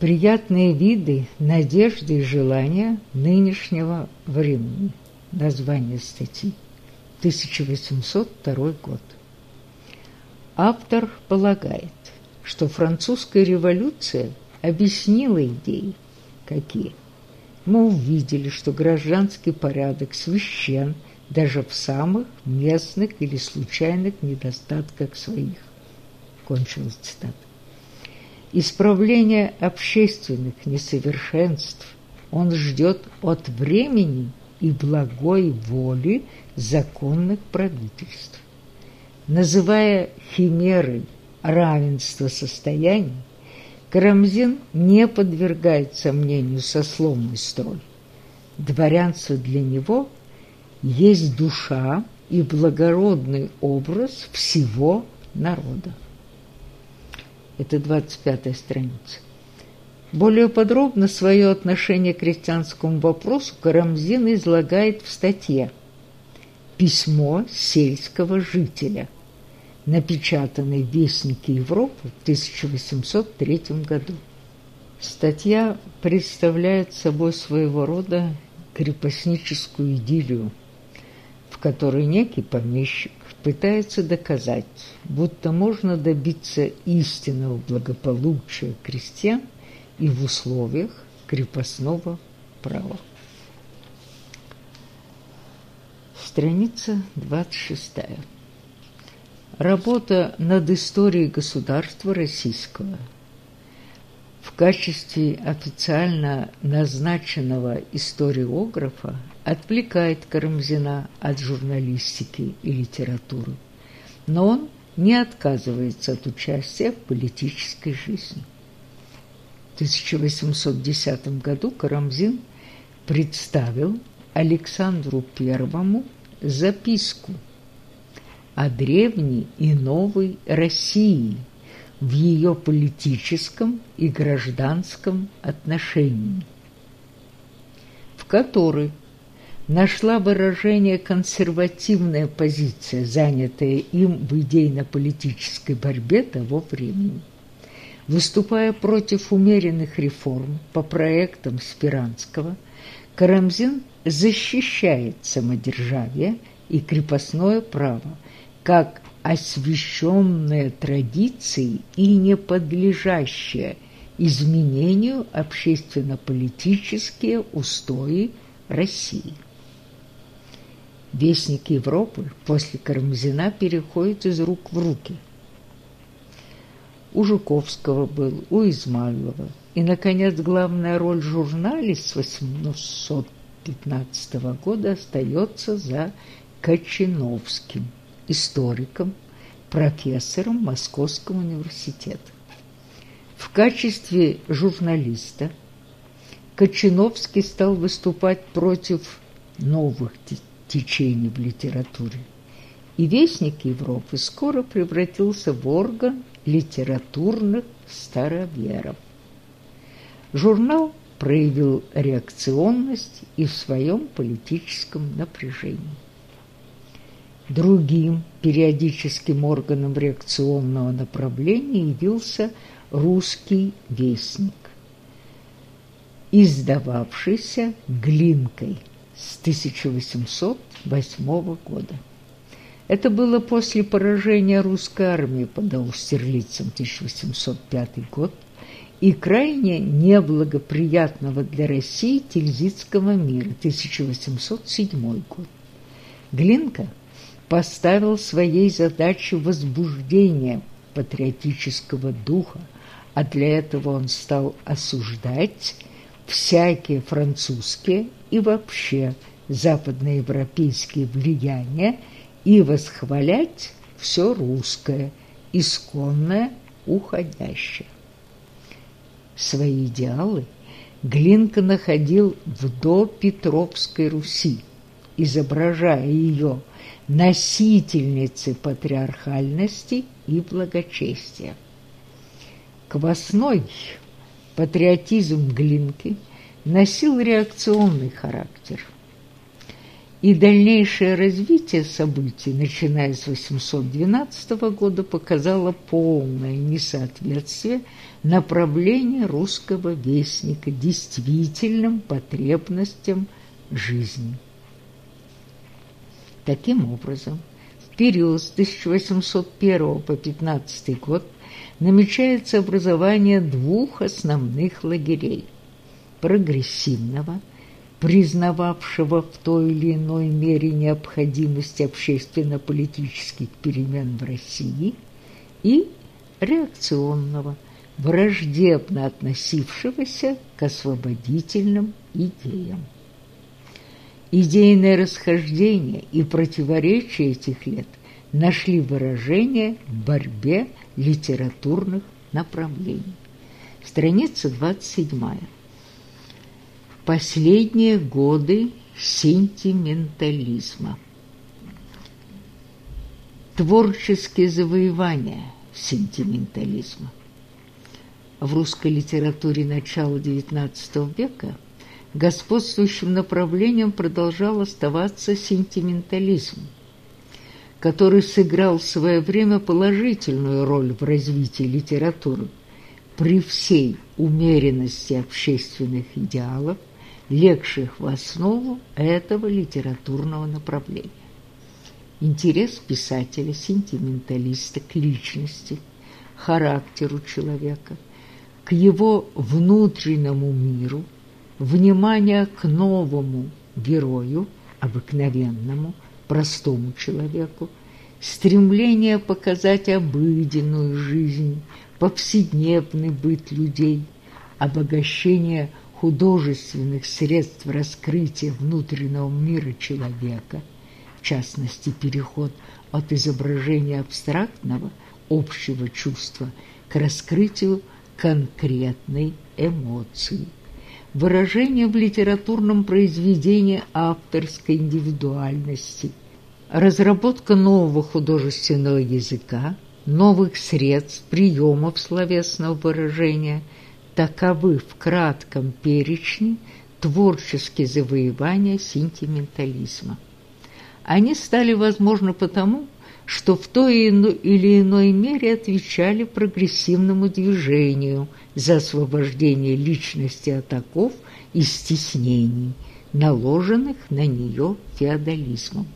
Приятные виды, надежды и желания нынешнего времени. Название статьи. 1802 год. Автор полагает, что французская революция объяснила идеи. Какие? Мы увидели, что гражданский порядок священ даже в самых местных или случайных недостатках своих. Кончилась цитата. Исправление общественных несовершенств он ждет от времени и благой воли законных правительств. Называя химерой равенство состояний, Карамзин не подвергает сомнению сословный строй. Дворянство для него есть душа и благородный образ всего народа. Это 25-я страница. Более подробно свое отношение к крестьянскому вопросу Карамзин излагает в статье «Письмо сельского жителя», напечатанной в Вестнике Европы в 1803 году. Статья представляет собой своего рода крепостническую идиллию, в которой некий помещик пытается доказать, будто можно добиться истинного благополучия крестьян и в условиях крепостного права. Страница 26. Работа над историей государства российского в качестве официально назначенного историографа отвлекает Карамзина от журналистики и литературы, но он не отказывается от участия в политической жизни. В 1810 году Карамзин представил Александру I записку о древней и новой России в ее политическом и гражданском отношении, в которой нашла выражение консервативная позиция, занятая им в идейно-политической борьбе того времени. Выступая против умеренных реформ по проектам Спиранского, Карамзин защищает самодержавие и крепостное право как освященные традиции и не подлежащие изменению общественно-политические устои России. Вестник Европы после Карамзина переходит из рук в руки. У Жуковского был, у Измайлова. И, наконец, главная роль в журнале с 815 года остается за Кочиновским, историком, профессором Московского университета. В качестве журналиста Кочиновский стал выступать против новых течений в литературе. И Вестник Европы скоро превратился в орган литературных староверов. Журнал проявил реакционность и в своем политическом напряжении. Другим периодическим органом реакционного направления явился «Русский вестник», издававшийся Глинкой – с 1808 года. Это было после поражения русской армии под Аустерлицем 1805 год и крайне неблагоприятного для России Тильзитского мира 1807 год. Глинка поставил своей задачей возбуждение патриотического духа, а для этого он стал осуждать всякие французские и вообще западноевропейские влияния и восхвалять все русское, исконное, уходящее. Свои идеалы Глинка находил в допетровской Руси, изображая ее носительницей патриархальности и благочестия. Квасной патриотизм Глинки – носил реакционный характер. И дальнейшее развитие событий, начиная с 812 года, показало полное несоответствие направление русского вестника действительным потребностям жизни. Таким образом, в период с 1801 по 15 год намечается образование двух основных лагерей – прогрессивного, признававшего в той или иной мере необходимость общественно-политических перемен в России, и реакционного, враждебно относившегося к освободительным идеям. Идейное расхождение и противоречия этих лет нашли выражение в борьбе литературных направлений. Страница 27. Последние годы сентиментализма. Творческие завоевания сентиментализма. В русской литературе начала XIX века господствующим направлением продолжал оставаться сентиментализм – который сыграл в свое время положительную роль в развитии литературы при всей умеренности общественных идеалов, легших в основу этого литературного направления. Интерес писателя-сентименталиста к личности, характеру человека, к его внутреннему миру, внимание к новому герою, обыкновенному, простому человеку, стремление показать обыденную жизнь, повседневный быт людей, обогащение художественных средств раскрытия внутреннего мира человека, в частности, переход от изображения абстрактного, общего чувства к раскрытию конкретной эмоции выражение в литературном произведении авторской индивидуальности, разработка нового художественного языка, новых средств, приемов словесного выражения – таковы в кратком перечне творческие завоевания сентиментализма. Они стали возможны потому, что в той или иной мере отвечали прогрессивному движению за освобождение личности от оков и стеснений, наложенных на нее феодализмом.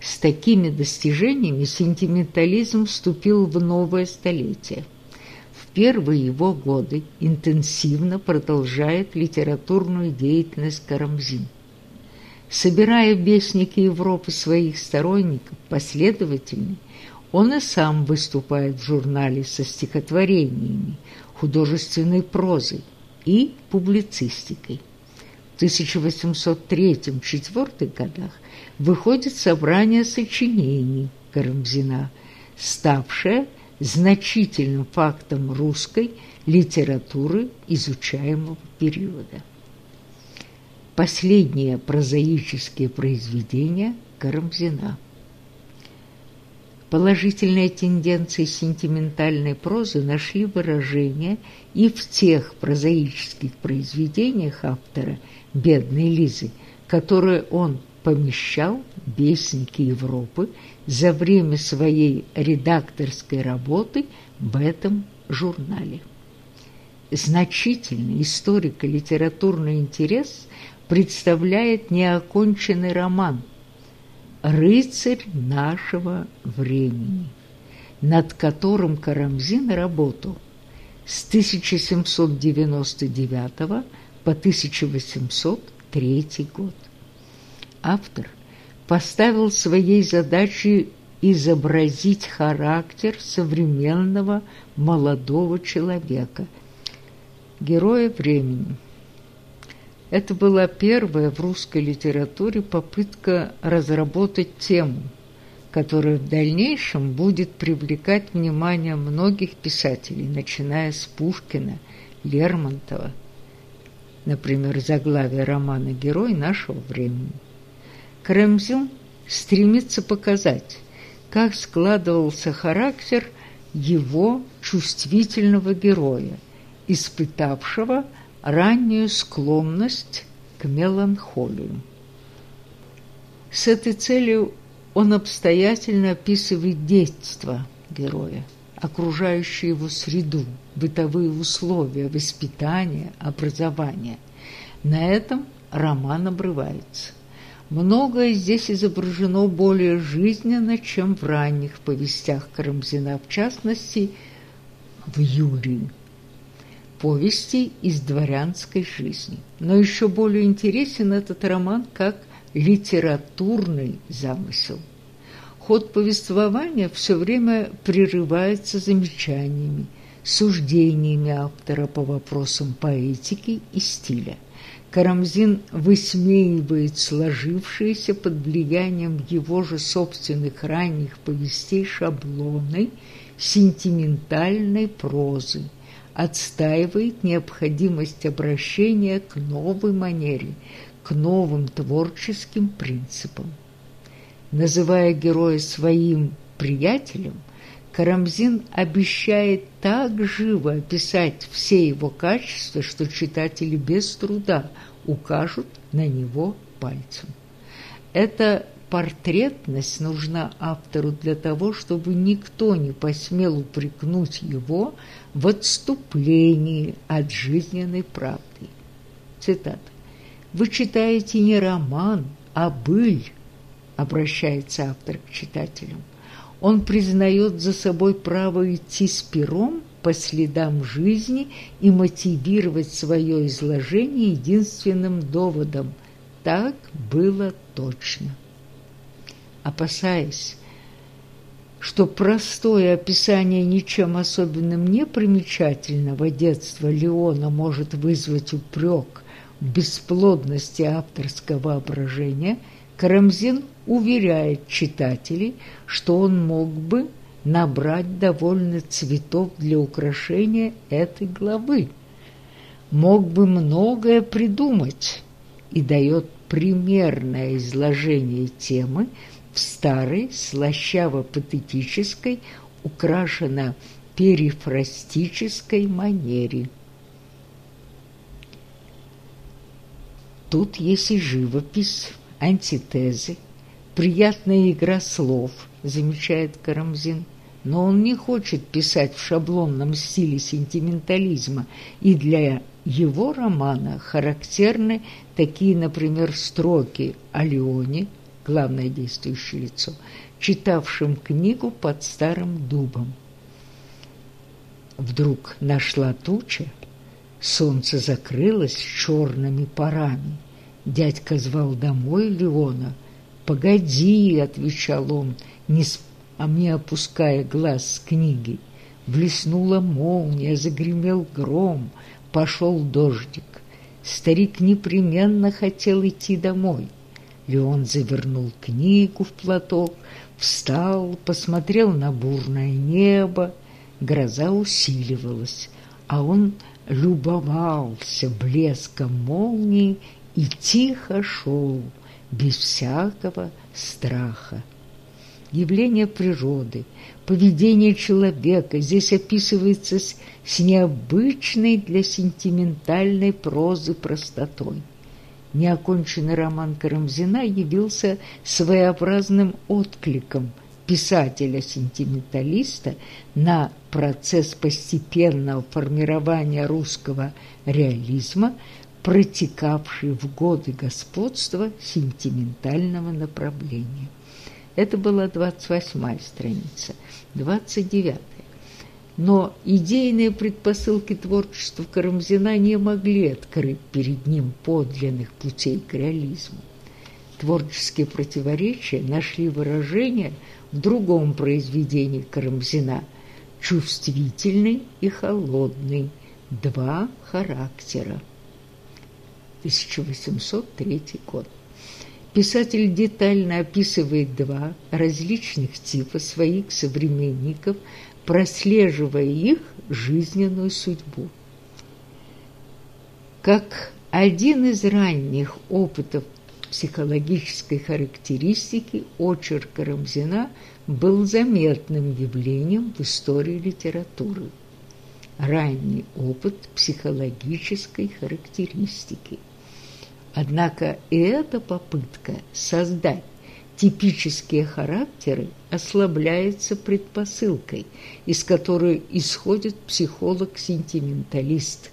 С такими достижениями сентиментализм вступил в новое столетие. В первые его годы интенсивно продолжает литературную деятельность Карамзин – Собирая в Европы своих сторонников, последователей, он и сам выступает в журнале со стихотворениями, художественной прозой и публицистикой. В 1803-1804 годах выходит собрание сочинений Карамзина, ставшее значительным фактом русской литературы изучаемого периода последние прозаические произведения Карамзина. Положительные тенденции сентиментальной прозы нашли выражение и в тех прозаических произведениях автора «Бедной Лизы», которые он помещал «Вестники Европы» за время своей редакторской работы в этом журнале. Значительный историко-литературный интерес представляет неоконченный роман «Рыцарь нашего времени», над которым Карамзин работал с 1799 по 1803 год. Автор поставил своей задачей изобразить характер современного молодого человека, героя времени – это была первая в русской литературе попытка разработать тему, которая в дальнейшем будет привлекать внимание многих писателей, начиная с Пушкина, Лермонтова, например, заглавие романа «Герой нашего времени». Карамзин стремится показать, как складывался характер его чувствительного героя, испытавшего – раннюю склонность к меланхолии. С этой целью он обстоятельно описывает детство героя, окружающую его среду, бытовые условия, воспитание, образование. На этом роман обрывается. Многое здесь изображено более жизненно, чем в ранних повестях Карамзина, в частности, в Юрии. Повести из дворянской жизни. Но еще более интересен этот роман как литературный замысел. Ход повествования все время прерывается замечаниями, суждениями автора по вопросам поэтики и стиля. Карамзин высмеивает сложившиеся под влиянием его же собственных ранних повестей шаблоны сентиментальной прозы, отстаивает необходимость обращения к новой манере, к новым творческим принципам. Называя героя своим приятелем, Карамзин обещает так живо описать все его качества, что читатели без труда укажут на него пальцем. Эта портретность нужна автору для того, чтобы никто не посмел упрекнуть его в отступлении от жизненной правды. Цитата. «Вы читаете не роман, а быль», обращается автор к читателям. Он признает за собой право идти с пером по следам жизни и мотивировать свое изложение единственным доводом «так было точно». Опасаясь, что простое описание ничем особенным не примечательного детства Леона может вызвать упрек в бесплодности авторского воображения – Карамзин уверяет читателей, что он мог бы набрать довольно цветов для украшения этой главы, мог бы многое придумать и дает примерное изложение темы в старой слащаво-патетической, украшенно перифрастической манере. Тут есть и живопись, антитезы, приятная игра слов, замечает Карамзин. Но он не хочет писать в шаблонном стиле сентиментализма, и для его романа характерны такие, например, строки о Леоне, главное действующее лицо, читавшим книгу под старым дубом. Вдруг нашла туча, солнце закрылось черными парами, Дядька звал домой Леона. «Погоди», — отвечал он, не а мне опуская глаз с книги. Блеснула молния, загремел гром, пошел дождик. Старик непременно хотел идти домой. Леон завернул книгу в платок, встал, посмотрел на бурное небо. Гроза усиливалась, а он любовался блеском молнии и тихо шел, без всякого страха. Явление природы, поведение человека здесь описывается с необычной для сентиментальной прозы простотой. Неоконченный роман Карамзина явился своеобразным откликом писателя-сентименталиста на процесс постепенного формирования русского реализма – протекавший в годы господства сентиментального направления. Это была 28-я страница, 29-я. Но идейные предпосылки творчества Карамзина не могли открыть перед ним подлинных путей к реализму. Творческие противоречия нашли выражение в другом произведении Карамзина «Чувствительный и холодный. Два характера». 1803 год. Писатель детально описывает два различных типа своих современников, прослеживая их жизненную судьбу. Как один из ранних опытов психологической характеристики очерк Рамзина был заметным явлением в истории литературы. Ранний опыт психологической характеристики – Однако и эта попытка создать типические характеры ослабляются предпосылкой, из которой исходит психолог-сентименталист.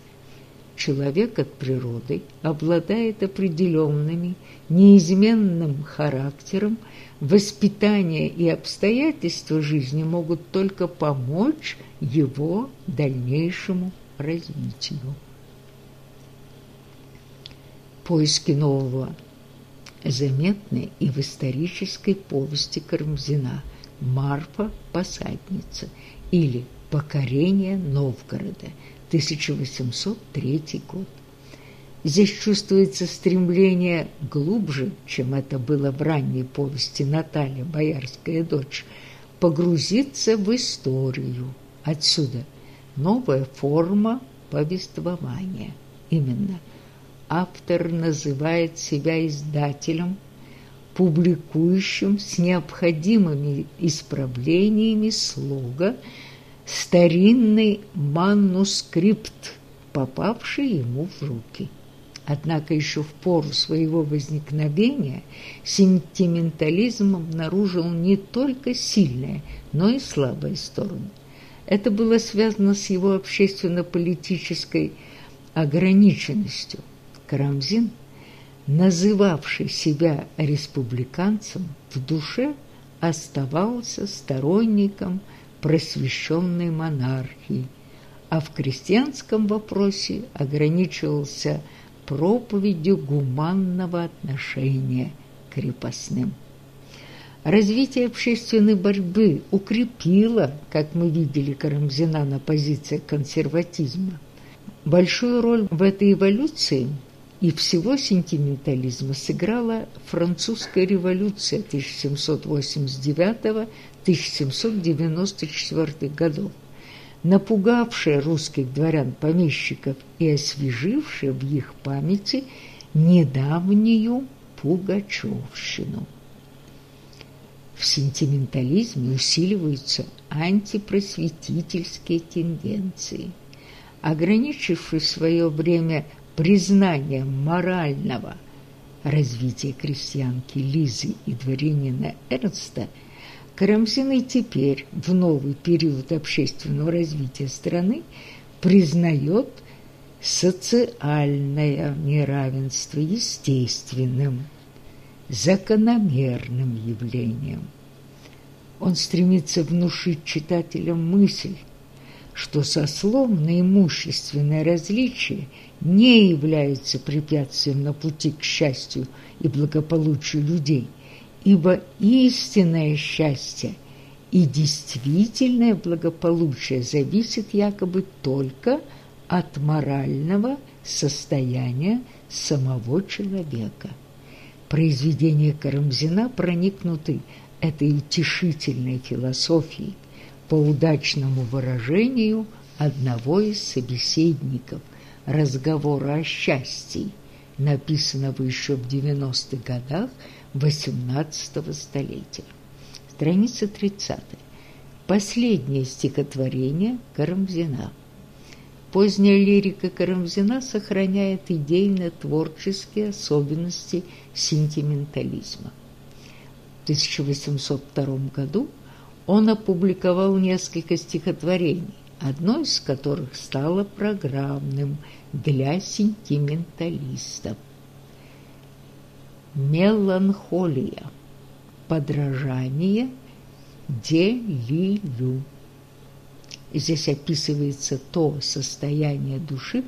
Человек от природы обладает определенными, неизменным характером, воспитание и обстоятельства жизни могут только помочь его дальнейшему развитию. Поиски нового заметны и в исторической повести Карамзина «Марфа посадница» или «Покорение Новгорода» 1803 год. Здесь чувствуется стремление глубже, чем это было в ранней повести Наталья, боярская дочь, погрузиться в историю. Отсюда новая форма повествования. Именно автор называет себя издателем, публикующим с необходимыми исправлениями слога старинный манускрипт, попавший ему в руки. Однако еще в пору своего возникновения сентиментализм обнаружил не только сильные, но и слабые стороны. Это было связано с его общественно-политической ограниченностью. Карамзин, называвший себя республиканцем, в душе оставался сторонником просвещенной монархии, а в крестьянском вопросе ограничивался проповедью гуманного отношения к крепостным. Развитие общественной борьбы укрепило, как мы видели Карамзина на позициях консерватизма. Большую роль в этой эволюции и всего сентиментализма сыграла французская революция 1789-1794 годов напугавшая русских дворян-помещиков и освежившая в их памяти недавнюю пугачевщину. В сентиментализме усиливаются антипросветительские тенденции. Ограничившись в свое время признанием морального развития крестьянки Лизы и дворянина Эрнста – Карамзин и теперь, в новый период общественного развития страны, признает социальное неравенство естественным, закономерным явлением. Он стремится внушить читателям мысль, что сословно-имущественное различие не является препятствием на пути к счастью и благополучию людей, ибо истинное счастье и действительное благополучие зависит якобы только от морального состояния самого человека. Произведения Карамзина проникнуты этой утешительной философией по удачному выражению одного из собеседников разговора о счастье, написанного еще в 90-х годах XVIII столетия. Страница 30. Последнее стихотворение Карамзина. Поздняя лирика Карамзина сохраняет идейно-творческие особенности сентиментализма. В 1802 году он опубликовал несколько стихотворений, одно из которых стало программным для сентименталистов меланхолия, подражание делилю. Здесь описывается то состояние души,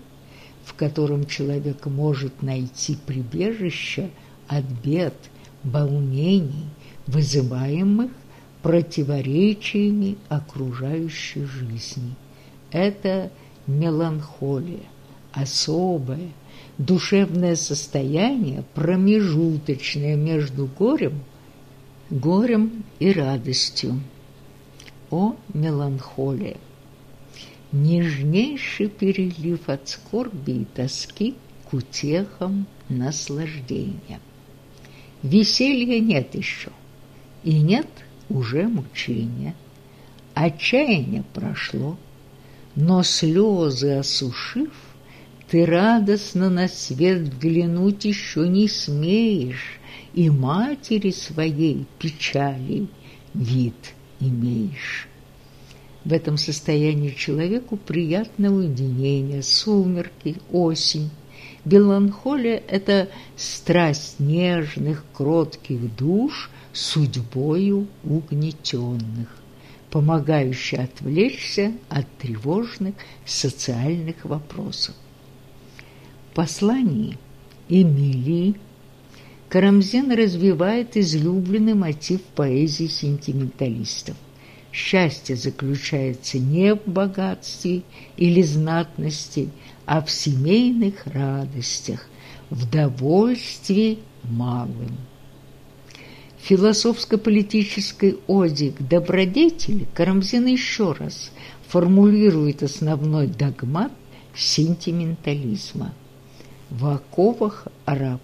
в котором человек может найти прибежище от бед, волнений, вызываемых противоречиями окружающей жизни. Это меланхолия, особая, душевное состояние, промежуточное между горем, горем и радостью. О меланхолия! Нежнейший перелив от скорби и тоски к утехам наслаждения. Веселья нет еще, и нет уже мучения. Отчаяние прошло, но слезы осушив, Ты радостно на свет взглянуть еще не смеешь, И матери своей печали вид имеешь. В этом состоянии человеку приятно уединение, сумерки, осень. Меланхолия – это страсть нежных, кротких душ, судьбою угнетенных, помогающая отвлечься от тревожных социальных вопросов. В послании Эмилии Карамзин развивает излюбленный мотив поэзии сентименталистов. Счастье заключается не в богатстве или знатности, а в семейных радостях, в довольстве малым. Философско-политической оде к добродетели Карамзин еще раз формулирует основной догмат сентиментализма. В оковах раб,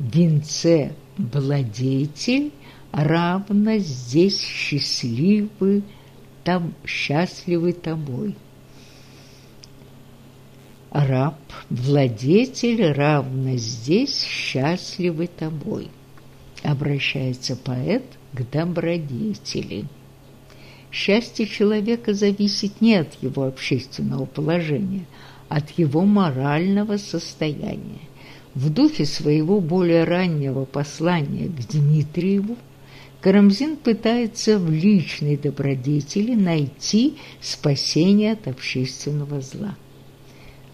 венце владетель, равно здесь счастливы, там счастливы тобой. Раб, владетель, равно здесь счастливы тобой. Обращается поэт к добродетели. Счастье человека зависит не от его общественного положения, от его морального состояния. В духе своего более раннего послания к Дмитриеву Карамзин пытается в личной добродетели найти спасение от общественного зла.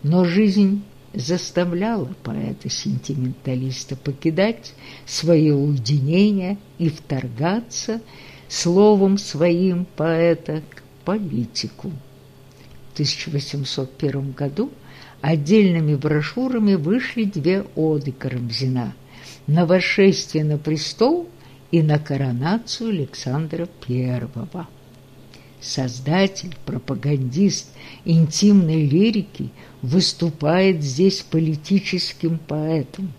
Но жизнь заставляла поэта-сентименталиста покидать свое уединение и вторгаться словом своим поэта к политику. В 1801 году отдельными брошюрами вышли две оды Карамзина «На восшествие на престол» и на коронацию Александра I. Создатель, пропагандист интимной лирики выступает здесь политическим поэтом,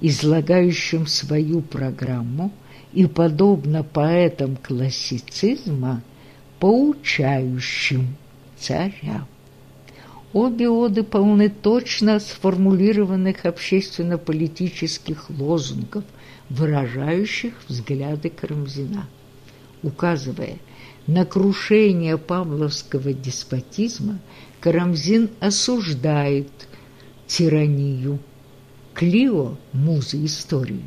излагающим свою программу и, подобно поэтам классицизма, поучающим царя. Обе оды полны точно сформулированных общественно-политических лозунгов – выражающих взгляды Карамзина, указывая на крушение павловского деспотизма, Карамзин осуждает тиранию. Клио, муза истории,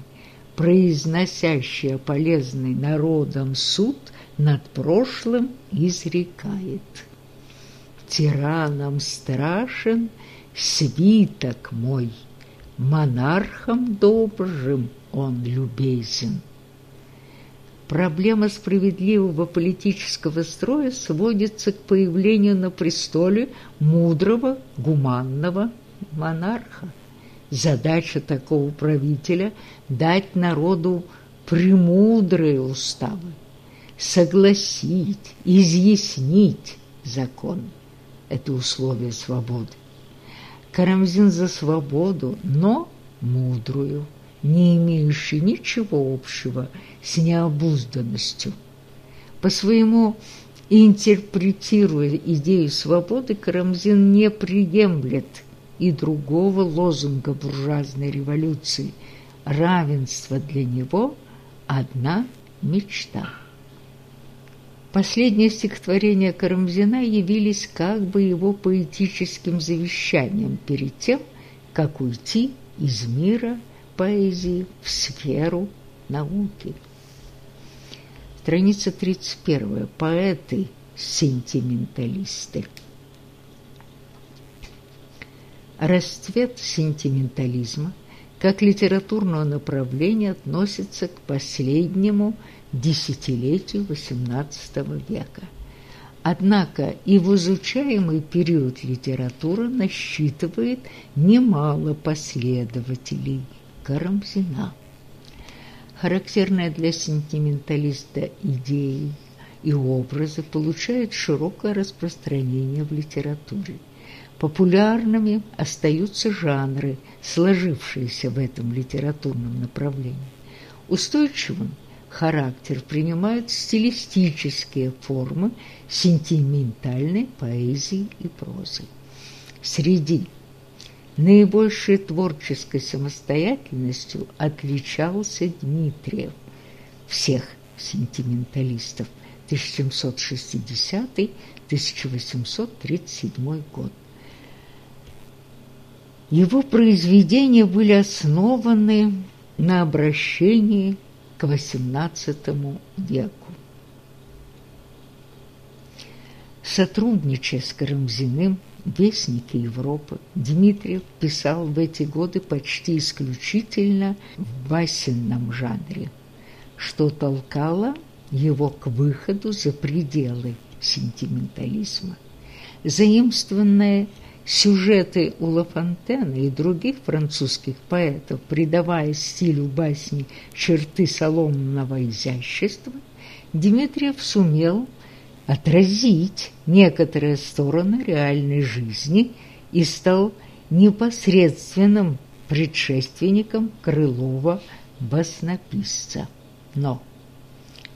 произносящая полезный народом суд над прошлым, изрекает. Тираном страшен свиток мой, монархом добрым – он любезен. Проблема справедливого политического строя сводится к появлению на престоле мудрого, гуманного монарха. Задача такого правителя – дать народу премудрые уставы, согласить, изъяснить закон. Это условие свободы. Карамзин за свободу, но мудрую не имеющий ничего общего с необузданностью. По своему интерпретируя идею свободы, Карамзин не приемлет и другого лозунга буржуазной революции – равенство для него – одна мечта. Последние стихотворения Карамзина явились как бы его поэтическим завещанием перед тем, как уйти из мира – поэзии в сферу науки. Страница 31. Поэты-сентименталисты. Расцвет сентиментализма как литературного направления относится к последнему десятилетию XVIII века. Однако и в изучаемый период литература насчитывает немало последователей – Карамзина. Характерные для сентименталиста идеи и образы получают широкое распространение в литературе. Популярными остаются жанры, сложившиеся в этом литературном направлении. Устойчивым характер принимают стилистические формы сентиментальной поэзии и прозы. Среди Наибольшей творческой самостоятельностью отличался Дмитриев всех сентименталистов 1760-1837 год. Его произведения были основаны на обращении к XVIII веку. Сотрудничая с Карамзиным, Вестники Европы, Дмитриев писал в эти годы почти исключительно в басенном жанре, что толкало его к выходу за пределы сентиментализма. Заимствованные сюжеты у Лафонтена и других французских поэтов, придавая стилю басни черты соломного изящества, Дмитриев сумел отразить некоторые стороны реальной жизни и стал непосредственным предшественником Крылова баснописца. Но,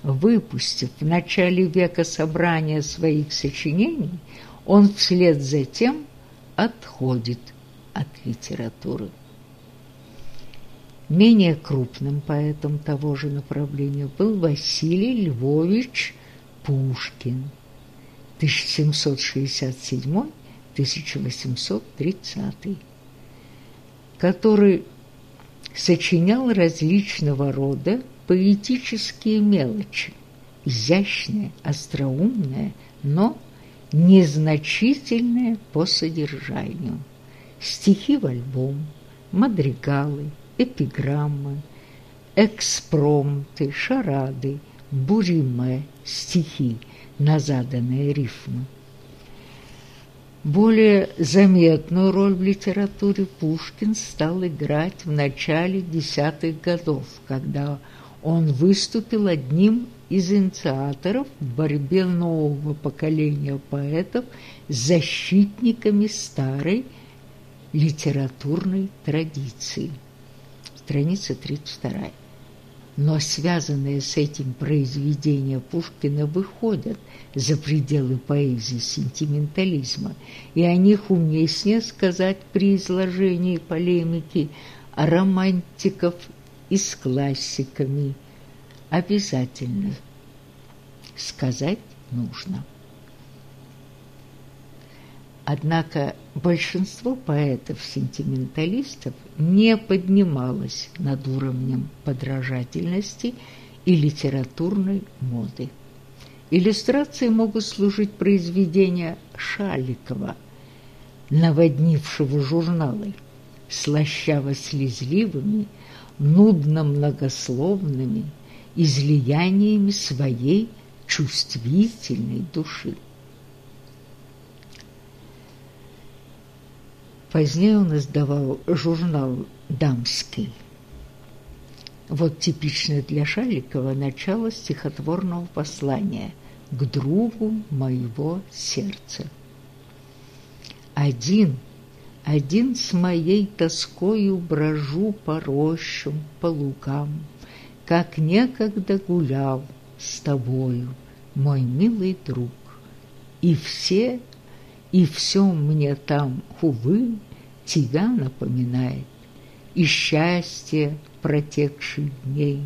выпустив в начале века собрание своих сочинений, он вслед за тем отходит от литературы. Менее крупным поэтом того же направления был Василий Львович Пушкин. 1767-1830, который сочинял различного рода поэтические мелочи, изящные, остроумные, но незначительные по содержанию. Стихи в альбом, мадригалы, эпиграммы, экспромты, шарады, буриме, стихи на заданные рифмы. Более заметную роль в литературе Пушкин стал играть в начале десятых годов, когда он выступил одним из инициаторов в борьбе нового поколения поэтов с защитниками старой литературной традиции. Страница 32 но связанные с этим произведения Пушкина выходят за пределы поэзии сентиментализма, и о них уместнее сказать при изложении полемики романтиков и с классиками. Обязательно сказать нужно. Однако большинство поэтов-сентименталистов не поднималось над уровнем подражательности и литературной моды. Иллюстрацией могут служить произведения Шаликова, наводнившего журналы, слащаво-слезливыми, нудно-многословными излияниями своей чувствительной души. Позднее он издавал журнал «Дамский». Вот типичное для Шаликова начало стихотворного послания «К другу моего сердца». Один, один с моей тоскою брожу по рощам, по лугам, Как некогда гулял с тобою, мой милый друг. И все, и все мне там, увы, тебя напоминает, и счастье протекших дней.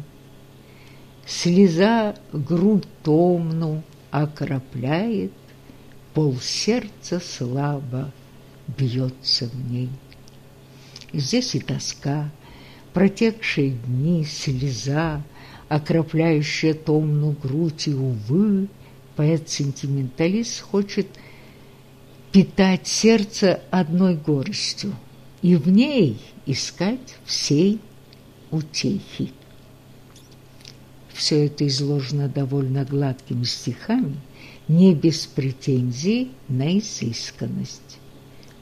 Слеза грудь томну окропляет, полсердца слабо бьется в ней. Здесь и тоска, протекшие дни, слеза, окропляющая томну грудь, и, увы, поэт-сентименталист хочет – питать сердце одной горестью и в ней искать всей утехи. Все это изложено довольно гладкими стихами, не без претензий на изысканность.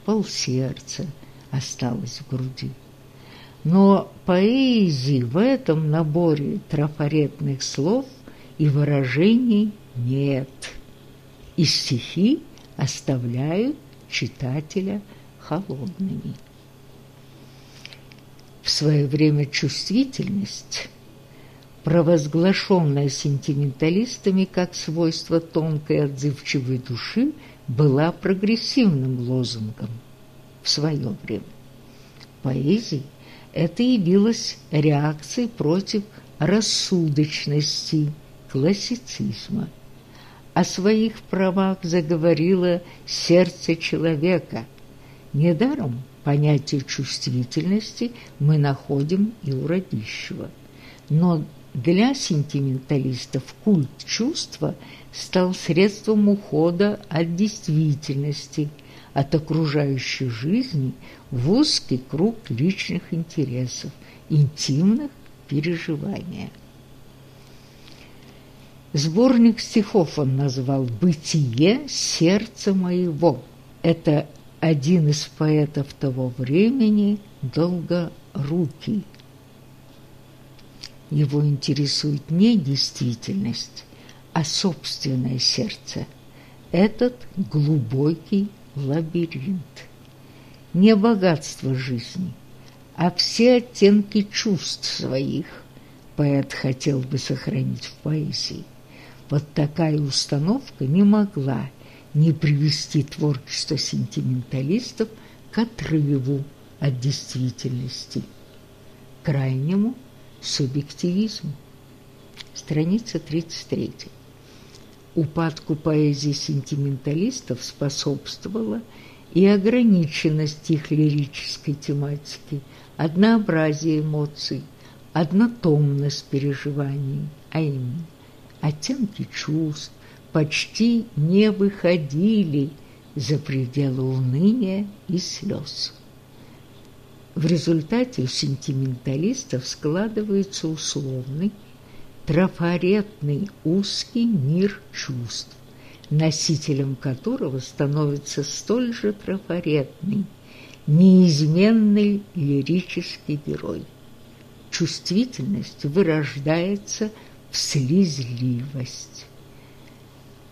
Полсердца осталось в груди. Но поэзии в этом наборе трафаретных слов и выражений нет. И стихи оставляют читателя холодными. В свое время чувствительность, провозглашенная сентименталистами как свойство тонкой отзывчивой души, была прогрессивным лозунгом в свое время. поэзии это явилось реакцией против рассудочности классицизма. О своих правах заговорило сердце человека. Недаром понятие чувствительности мы находим и у Радищева. Но для сентименталистов культ чувства стал средством ухода от действительности, от окружающей жизни в узкий круг личных интересов, интимных переживаний. Сборник стихов он назвал «Бытие сердца моего». Это один из поэтов того времени, Долгорукий. Его интересует не действительность, а собственное сердце. Этот глубокий лабиринт. Не богатство жизни, а все оттенки чувств своих поэт хотел бы сохранить в поэзии. Вот такая установка не могла не привести творчество сентименталистов к отрыву от действительности, крайнему субъективизму. Страница 33. Упадку поэзии сентименталистов способствовала и ограниченность их лирической тематики, однообразие эмоций, однотомность переживаний, а именно оттенки чувств почти не выходили за пределы уныния и слез. В результате у сентименталистов складывается условный, трафаретный узкий мир чувств, носителем которого становится столь же трафаретный, неизменный лирический герой. Чувствительность вырождается слезливость.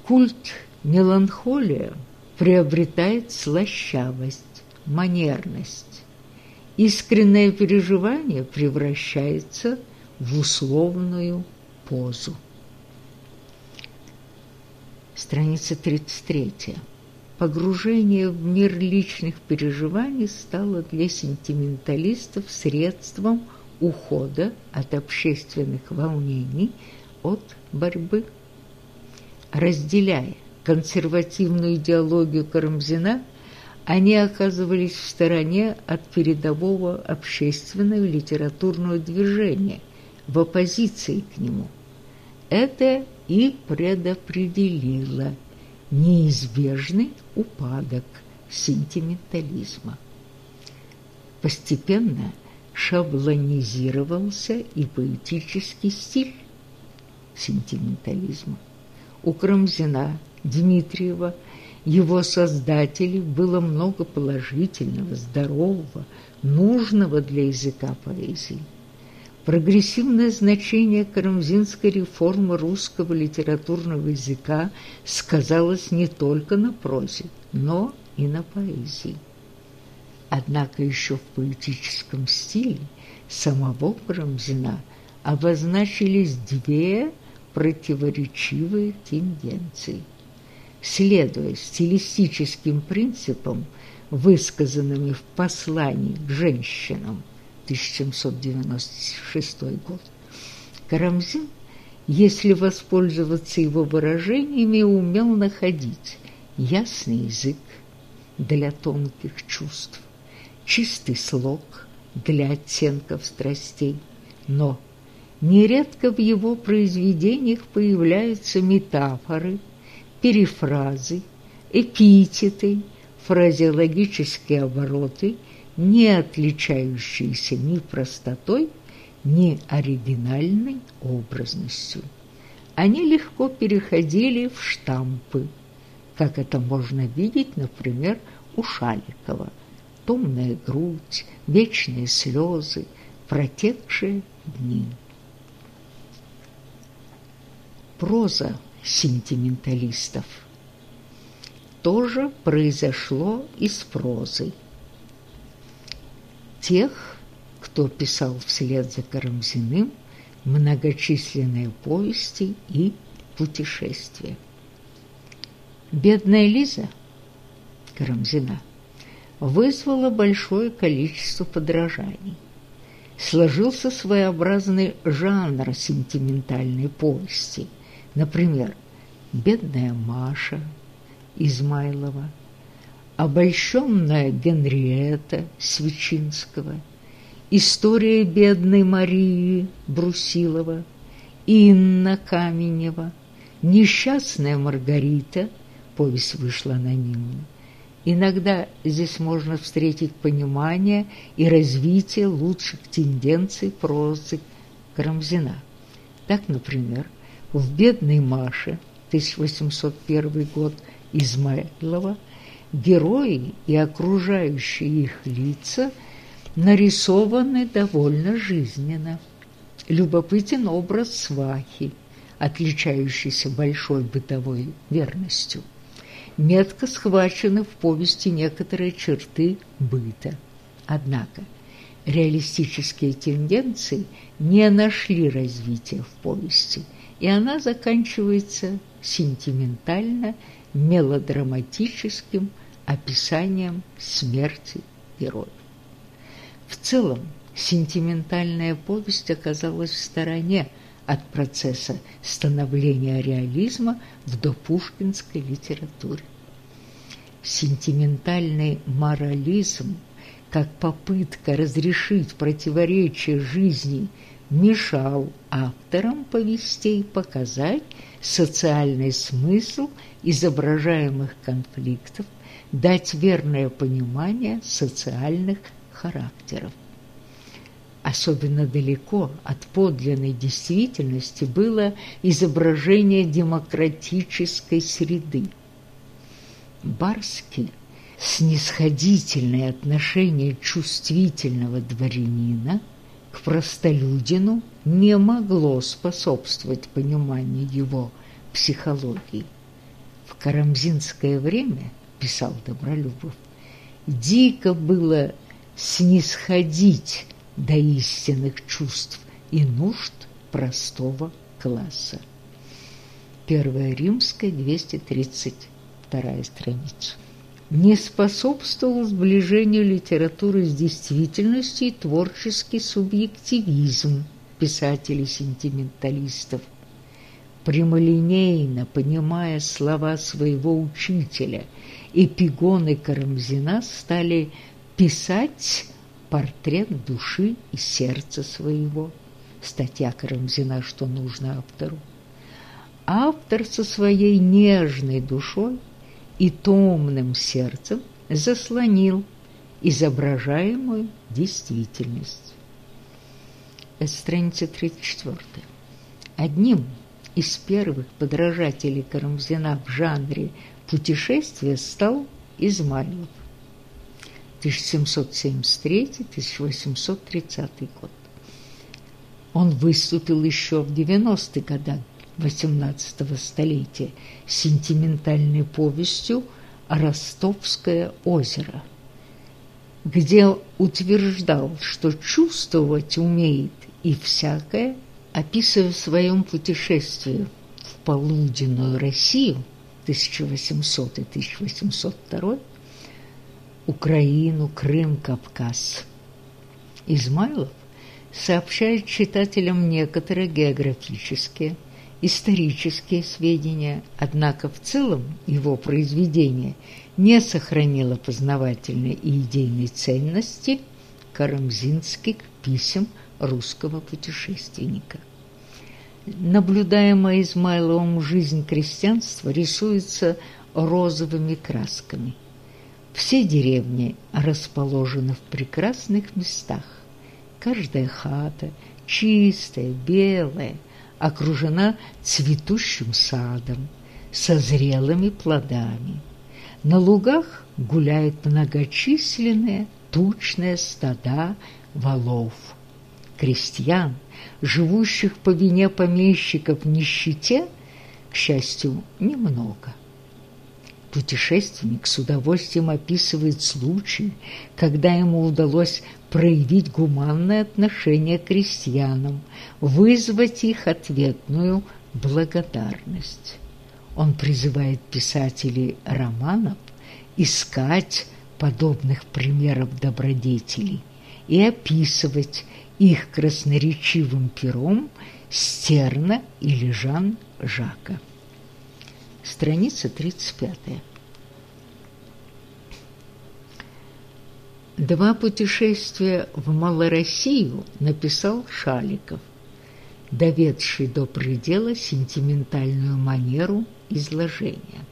Культ меланхолия приобретает слащавость, манерность. Искреннее переживание превращается в условную позу. Страница 33. Погружение в мир личных переживаний стало для сентименталистов средством ухода от общественных волнений, от борьбы. Разделяя консервативную идеологию Карамзина, они оказывались в стороне от передового общественного литературного движения, в оппозиции к нему. Это и предопределило неизбежный упадок сентиментализма. Постепенно шаблонизировался и поэтический стиль сентиментализма. У Крамзина, Дмитриева, его создателей было много положительного, здорового, нужного для языка поэзии. Прогрессивное значение карамзинской реформы русского литературного языка сказалось не только на прозе, но и на поэзии. Однако еще в поэтическом стиле самого Карамзина обозначились две противоречивые тенденции. Следуя стилистическим принципам, высказанными в послании к женщинам – 1796 год. Карамзин, если воспользоваться его выражениями, умел находить ясный язык для тонких чувств, чистый слог для оттенков страстей, но нередко в его произведениях появляются метафоры, перефразы, эпитеты, фразеологические обороты – не отличающиеся ни простотой, ни оригинальной образностью. Они легко переходили в штампы, как это можно видеть, например, у Шаликова. Томная грудь, вечные слезы, протекшие дни. Проза сентименталистов тоже произошло и с прозой тех, кто писал вслед за Карамзиным многочисленные повести и путешествия. Бедная Лиза Карамзина вызвало большое количество подражаний. Сложился своеобразный жанр сентиментальной повести. Например, «Бедная Маша» Измайлова, «Обольщенная Генриетта» Свечинского, «История бедной Марии» Брусилова, «Инна Каменева», «Несчастная Маргарита» повесть вышла анонимно. Иногда здесь можно встретить понимание и развитие лучших тенденций прозы Карамзина. Так, например, в «Бедной Маше» 1801 год Измайлова герои и окружающие их лица нарисованы довольно жизненно. Любопытен образ свахи, отличающийся большой бытовой верностью метко схвачены в повести некоторые черты быта. Однако реалистические тенденции не нашли развития в повести, и она заканчивается сентиментально-мелодраматическим описанием смерти героя. В целом, сентиментальная повесть оказалась в стороне от процесса становления реализма в допушкинской литературе. Сентиментальный морализм, как попытка разрешить противоречия жизни, мешал авторам повестей показать социальный смысл изображаемых конфликтов, дать верное понимание социальных характеров. Особенно далеко от подлинной действительности было изображение демократической среды. Барский снисходительное отношение чувствительного дворянина к простолюдину не могло способствовать пониманию его психологии. В карамзинское время, писал Добролюбов, дико было снисходить до истинных чувств и нужд простого класса. Первая римская, 232 страница. Не способствовал сближению литературы с действительностью и творческий субъективизм писателей-сентименталистов. Прямолинейно понимая слова своего учителя, эпигоны Карамзина стали писать портрет души и сердца своего. Статья Карамзина «Что нужно автору». Автор со своей нежной душой и томным сердцем заслонил изображаемую действительность. Это страница 34. Одним из первых подражателей Карамзина в жанре путешествия стал Измайлов. 1773-1830 год. Он выступил еще в 90-х годах XVIII столетия сентиментальной повестью «Ростовское озеро», где утверждал, что чувствовать умеет и всякое, описывая в своем путешествии в полуденную Россию 1800 и 1802 Украину, Крым, Кавказ. Измайлов сообщает читателям некоторые географические, исторические сведения, однако в целом его произведение не сохранило познавательной и идейной ценности карамзинских писем русского путешественника. Наблюдаемая Измайловым жизнь крестьянства рисуется розовыми красками – все деревни расположены в прекрасных местах. Каждая хата, чистая, белая, окружена цветущим садом, со зрелыми плодами. На лугах гуляют многочисленные тучные стада валов. Крестьян, живущих по вине помещиков в нищете, к счастью, немного. Путешественник с удовольствием описывает случаи, когда ему удалось проявить гуманное отношение к крестьянам, вызвать их ответную благодарность. Он призывает писателей романов искать подобных примеров добродетелей и описывать их красноречивым пером Стерна или Жан-Жака. Страница 35. Два путешествия в Малороссию написал Шаликов, доведший до предела сентиментальную манеру изложения.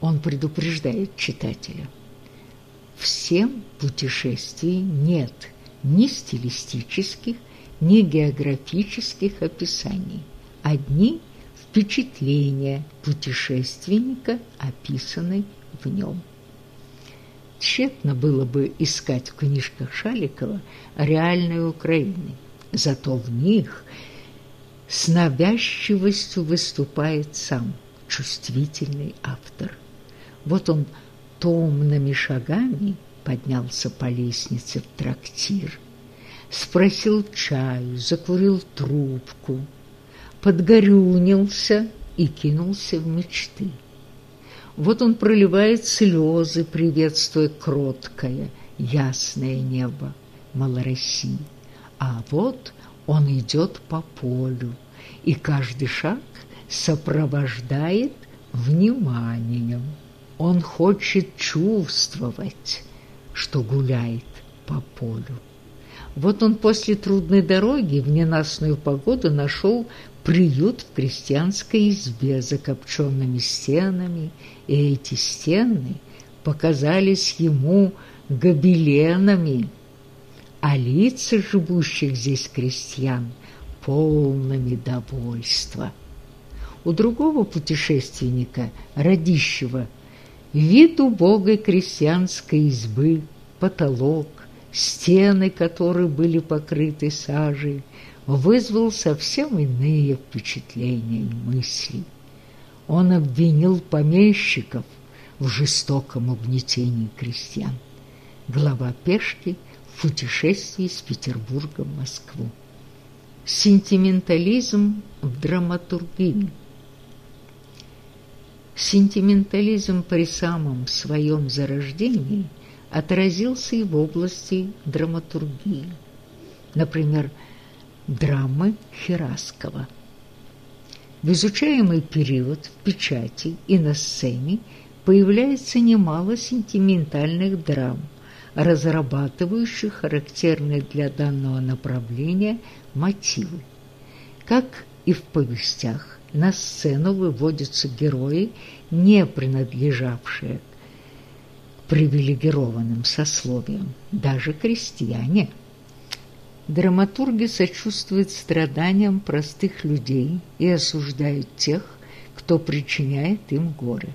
Он предупреждает читателя. Всем путешествий нет ни стилистических, ни географических описаний. Одни впечатления путешественника, описаны в нем. Тщетно было бы искать в книжках Шаликова реальной Украины, зато в них с навязчивостью выступает сам чувствительный автор. Вот он томными шагами поднялся по лестнице в трактир, спросил чаю, закурил трубку, подгорюнился и кинулся в мечты. Вот он проливает слезы, приветствуя кроткое, ясное небо Малороссии. А вот он идет по полю, и каждый шаг сопровождает вниманием. Он хочет чувствовать, что гуляет по полю. Вот он после трудной дороги в ненастную погоду нашел приют в крестьянской избе с закопченными стенами, и эти стены показались ему гобеленами, а лица живущих здесь крестьян полными довольства. У другого путешественника, Радищева, вид убогой крестьянской избы, потолок, стены, которые были покрыты сажей, вызвал совсем иные впечатления и мысли. Он обвинил помещиков в жестоком угнетении крестьян. Глава пешки в путешествии из Петербурга в Москву. Сентиментализм в драматургии. Сентиментализм при самом своем зарождении отразился и в области драматургии. Например, драмы Хераскова. В изучаемый период в печати и на сцене появляется немало сентиментальных драм, разрабатывающих характерные для данного направления мотивы. Как и в повестях, на сцену выводятся герои, не принадлежавшие к привилегированным сословиям, даже крестьяне – Драматурги сочувствуют страданиям простых людей и осуждают тех, кто причиняет им горе.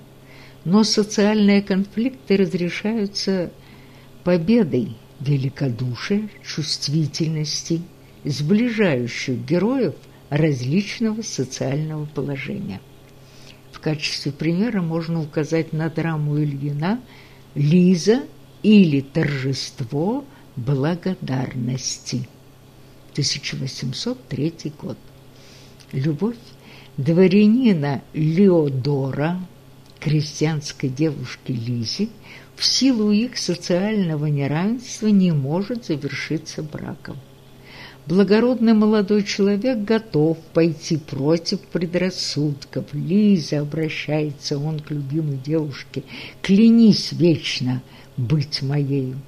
Но социальные конфликты разрешаются победой великодушия, чувствительности, сближающих героев различного социального положения. В качестве примера можно указать на драму Ильина «Лиза» или «Торжество благодарности». 1803 год. Любовь дворянина Леодора, крестьянской девушки Лизи, в силу их социального неравенства не может завершиться браком. Благородный молодой человек готов пойти против предрассудков. Лиза, обращается он к любимой девушке, клянись вечно быть моею.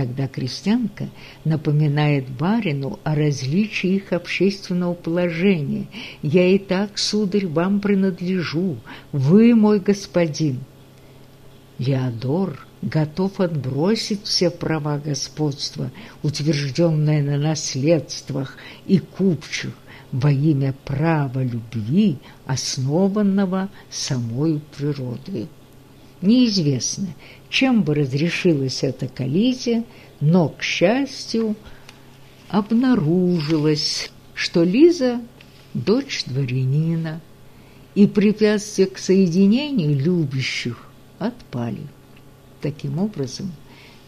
Тогда крестьянка напоминает барину о различии их общественного положения. «Я и так, сударь, вам принадлежу, вы мой господин». Леодор готов отбросить все права господства, утвержденные на наследствах и купчих, во имя права любви, основанного самой природой. Неизвестно, чем бы разрешилась эта коллизия, но, к счастью, обнаружилось, что Лиза – дочь дворянина, и препятствия к соединению любящих отпали. Таким образом,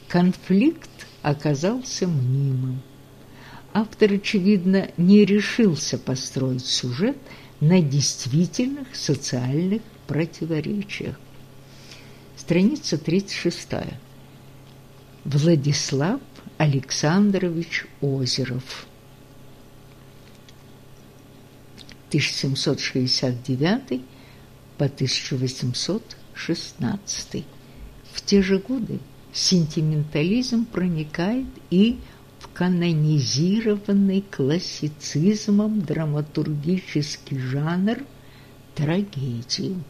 конфликт оказался мнимым. Автор, очевидно, не решился построить сюжет на действительных социальных противоречиях. Страница 36. Владислав Александрович Озеров 1769 по 1816. В те же годы сентиментализм проникает и в канонизированный классицизмом драматургический жанр трагедию.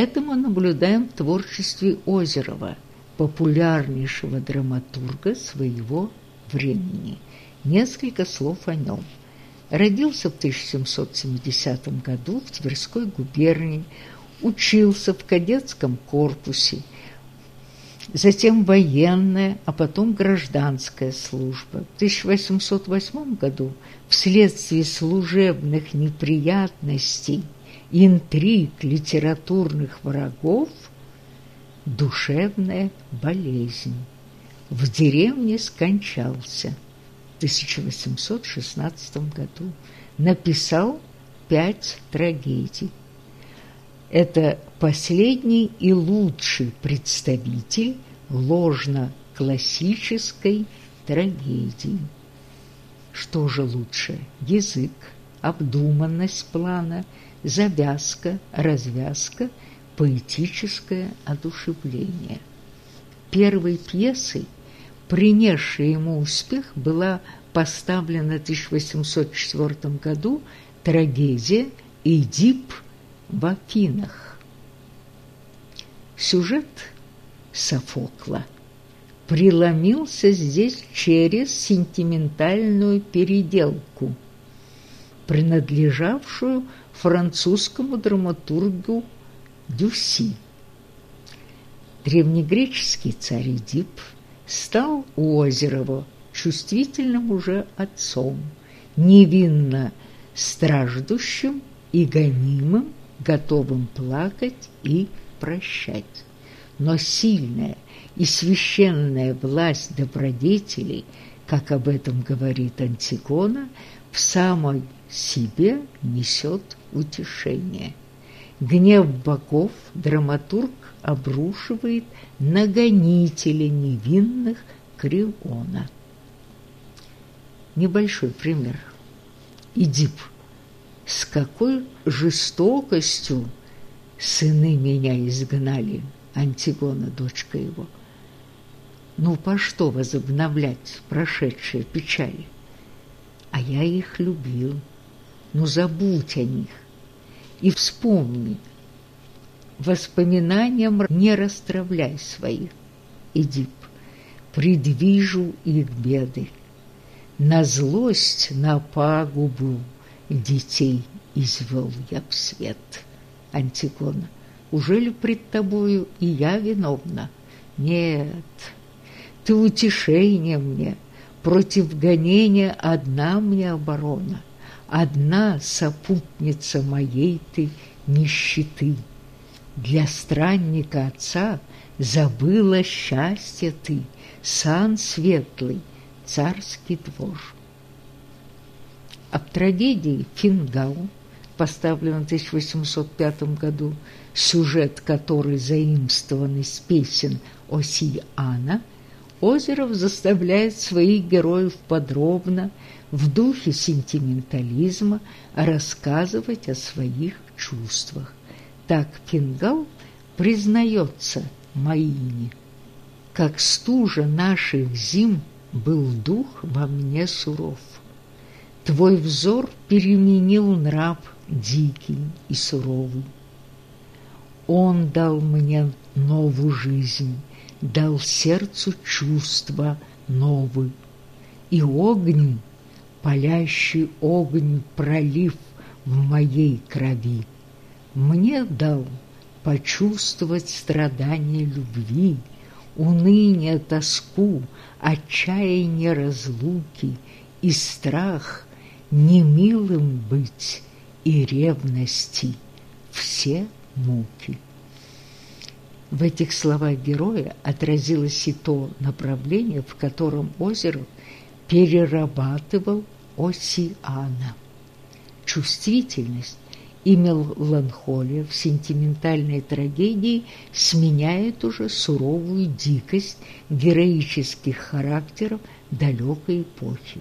Это мы наблюдаем в творчестве Озерова, популярнейшего драматурга своего времени. Несколько слов о нем. Родился в 1770 году в Тверской губернии, учился в кадетском корпусе, затем военная, а потом гражданская служба. В 1808 году вследствие служебных неприятностей, интриг литературных врагов душевная болезнь. В деревне скончался – 1816 году написал пять трагедий. Это последний и лучший представитель ложно-классической трагедии. Что же лучше? Язык, обдуманность плана, завязка, развязка, поэтическое одушевление. Первой пьесой – принесшая ему успех, была поставлена в 1804 году трагедия «Эдип в Афинах». Сюжет Софокла преломился здесь через сентиментальную переделку, принадлежавшую французскому драматургу Дюси. Древнегреческий царь Эдип – стал у Озерова чувствительным уже отцом, невинно страждущим и гонимым, готовым плакать и прощать. Но сильная и священная власть добродетелей, как об этом говорит Антигона, в самой себе несет утешение. Гнев богов драматург обрушивает на гонителя невинных Криона. Небольшой пример. Идип. С какой жестокостью сыны меня изгнали, Антигона, дочка его. Ну, по что возобновлять прошедшие печали? А я их любил. Ну, забудь о них и вспомни, воспоминаниям не расстравляй своих, Эдип, предвижу их беды. На злость, на пагубу детей извел я в свет. Антигона, уже ли пред тобою и я виновна? Нет, ты утешение мне, против гонения одна мне оборона, одна сопутница моей ты нищеты. Для странника отца забыла счастье ты, сан светлый, царский двор. Об трагедии Фингал, поставленном в 1805 году, сюжет который заимствован из песен Осиана, Озеров заставляет своих героев подробно, в духе сентиментализма, рассказывать о своих чувствах. Так Фингал признается Маине. Как стужа наших зим был дух во мне суров. Твой взор переменил нрав дикий и суровый. Он дал мне новую жизнь, дал сердцу чувства новые, и огонь, палящий огонь пролив в моей крови мне дал почувствовать страдания любви, уныние, тоску, отчаяние разлуки и страх немилым быть и ревности, все муки. В этих словах героя отразилось и то направление, в котором Озеров перерабатывал Осиана. Чувствительность и меланхолия в сентиментальной трагедии сменяет уже суровую дикость героических характеров далекой эпохи.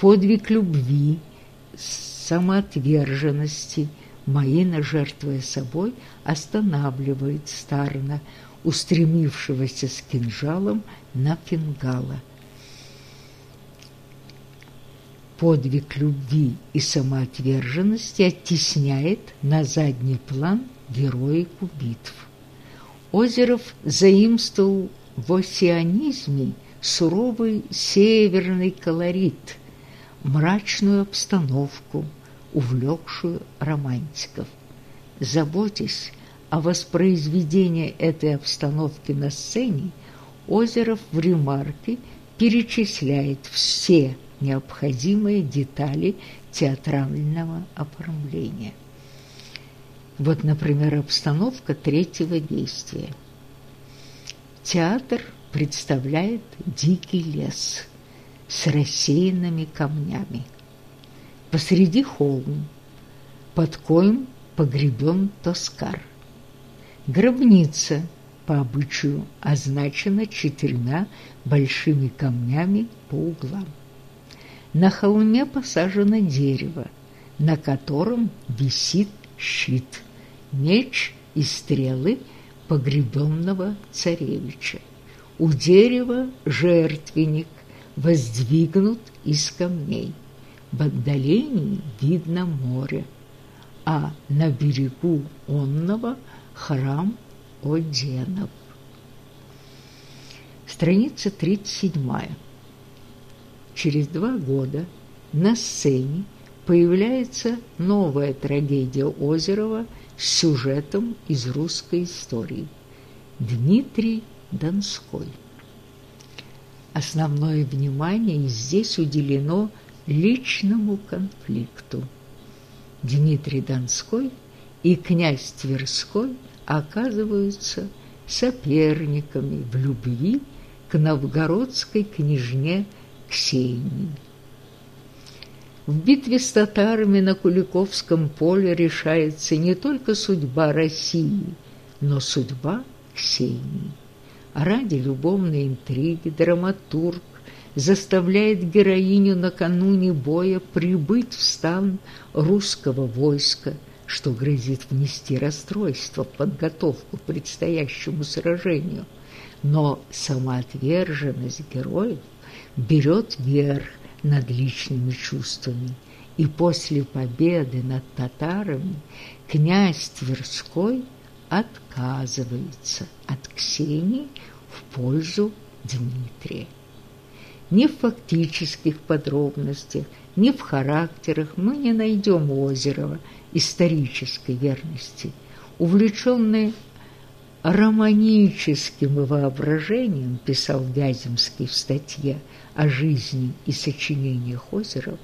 Подвиг любви, самоотверженности, Маина, жертвуя собой, останавливает Старна, устремившегося с кинжалом на фингала подвиг любви и самоотверженности оттесняет на задний план героику битв. Озеров заимствовал в осионизме суровый северный колорит, мрачную обстановку, увлекшую романтиков. Заботясь о воспроизведении этой обстановки на сцене, Озеров в ремарке перечисляет все необходимые детали театрального оформления. Вот, например, обстановка третьего действия. Театр представляет дикий лес с рассеянными камнями. Посреди холм, под коем погребен Тоскар. Гробница, по обычаю, означена четырьмя большими камнями по углам. На холме посажено дерево, на котором висит щит, меч и стрелы погребенного царевича. У дерева жертвенник воздвигнут из камней. В отдалении видно море, а на берегу онного храм Оденов. Страница 37 через два года на сцене появляется новая трагедия Озерова с сюжетом из русской истории «Дмитрий Донской». Основное внимание здесь уделено личному конфликту. Дмитрий Донской и князь Тверской оказываются соперниками в любви к новгородской княжне Ксении. В битве с татарами на Куликовском поле решается не только судьба России, но судьба Ксении. Ради любовной интриги драматург заставляет героиню накануне боя прибыть в стан русского войска, что грозит внести расстройство в подготовку к предстоящему сражению. Но самоотверженность героев – берет верх над личными чувствами, и после победы над татарами князь Тверской отказывается от Ксении в пользу Дмитрия. Ни в фактических подробностях, ни в характерах мы не найдем у Озерова исторической верности. Увлеченные романическим воображением, писал Вяземский в статье о жизни и сочинениях Озеров,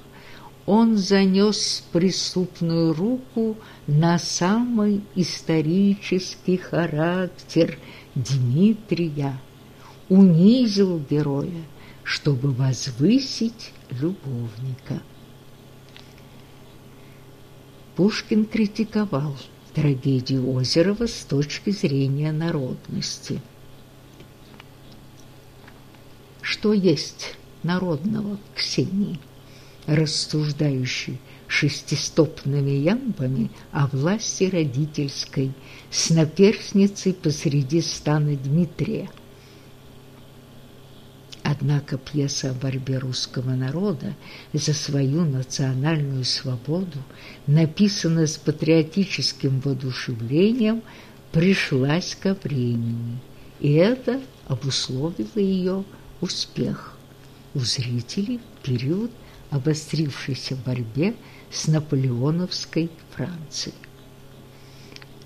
он занес преступную руку на самый исторический характер Дмитрия, унизил героя, чтобы возвысить любовника. Пушкин критиковал трагедию Озерова с точки зрения народности. Что есть народного Ксении, рассуждающей шестистопными ямбами о власти родительской с наперсницей посреди стана Дмитрия? Однако пьеса о борьбе русского народа за свою национальную свободу, написанная с патриотическим воодушевлением, пришлась ко времени, и это обусловило ее успех у зрителей в период обострившейся борьбе с наполеоновской Францией.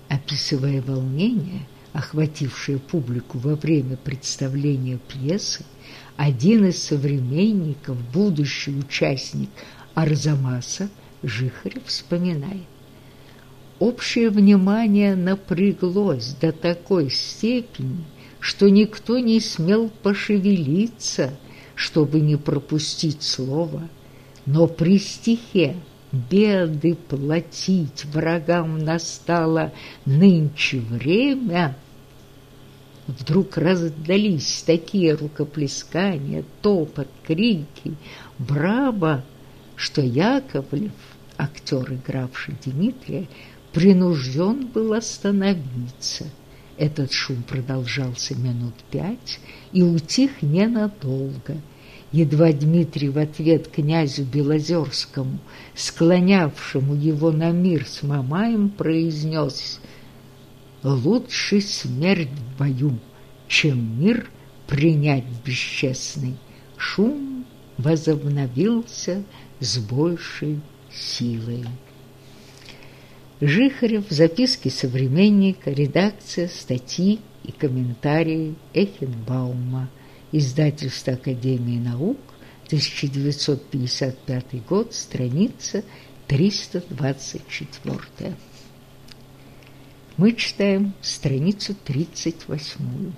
Описывая волнение, охватившее публику во время представления пьесы, один из современников, будущий участник Арзамаса, Жихарев вспоминает. Общее внимание напряглось до такой степени, что никто не смел пошевелиться, чтобы не пропустить слово, но при стихе беды платить врагам настало нынче время, вдруг раздались такие рукоплескания, топот, крики, браво, что Яковлев, актер, игравший Дмитрия, принужден был остановиться. Этот шум продолжался минут пять и утих ненадолго – Едва Дмитрий в ответ князю Белозерскому, склонявшему его на мир с Мамаем, произнес «Лучше смерть в бою, чем мир принять бесчестный». Шум возобновился с большей силой. Жихарев, записки современника, редакция, статьи и комментарии Эхенбаума – Издательство Академии наук, 1955 год, страница 324. Мы читаем страницу 38.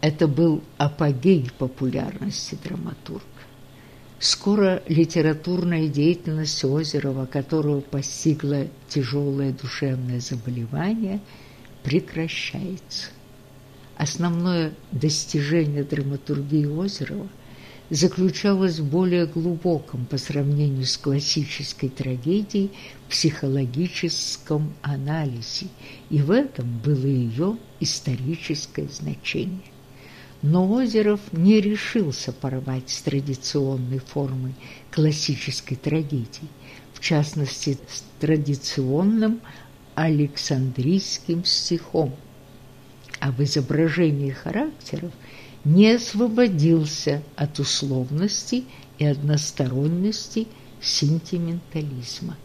Это был апогей популярности драматурга. Скоро литературная деятельность Озерова, которого постигло тяжелое душевное заболевание, прекращается. Основное достижение драматургии Озерова заключалось в более глубоком по сравнению с классической трагедией психологическом анализе, и в этом было ее историческое значение. Но Озеров не решился порвать с традиционной формой классической трагедии, в частности, с традиционным Александрийским стихом – а в изображении характеров не освободился от условности и односторонности сентиментализма.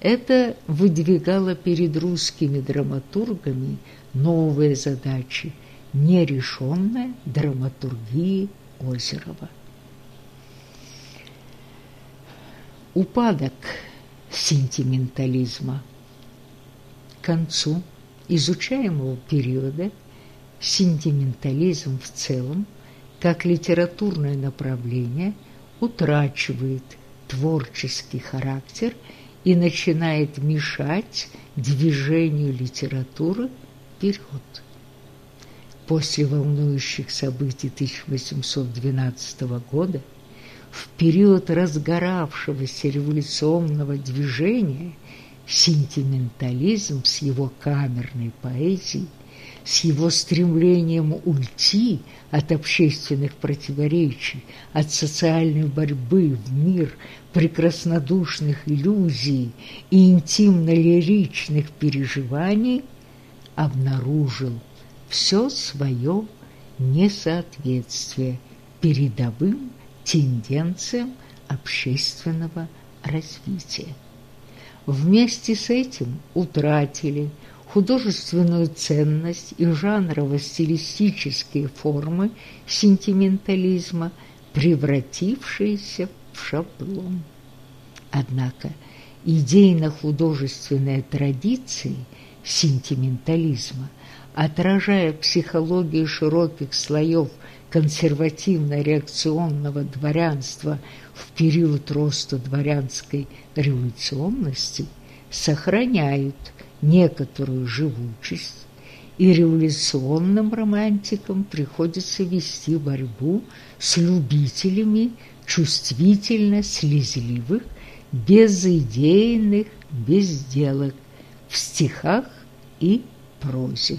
Это выдвигало перед русскими драматургами новые задачи, нерешенные драматургии Озерова. Упадок сентиментализма к концу изучаемого периода сентиментализм в целом, как литературное направление, утрачивает творческий характер и начинает мешать движению литературы вперед. После волнующих событий 1812 года, в период разгоравшегося революционного движения – сентиментализм с его камерной поэзией, с его стремлением уйти от общественных противоречий, от социальной борьбы в мир прекраснодушных иллюзий и интимно-лиричных переживаний, обнаружил все свое несоответствие передовым тенденциям общественного развития вместе с этим утратили художественную ценность и жанрово-стилистические формы сентиментализма, превратившиеся в шаблон. Однако идейно-художественные традиции сентиментализма, отражая психологию широких слоев консервативно-реакционного дворянства в период роста дворянской революционности сохраняют некоторую живучесть, и революционным романтикам приходится вести борьбу с любителями чувствительно-слезливых, безыдейных безделок в стихах и прозе.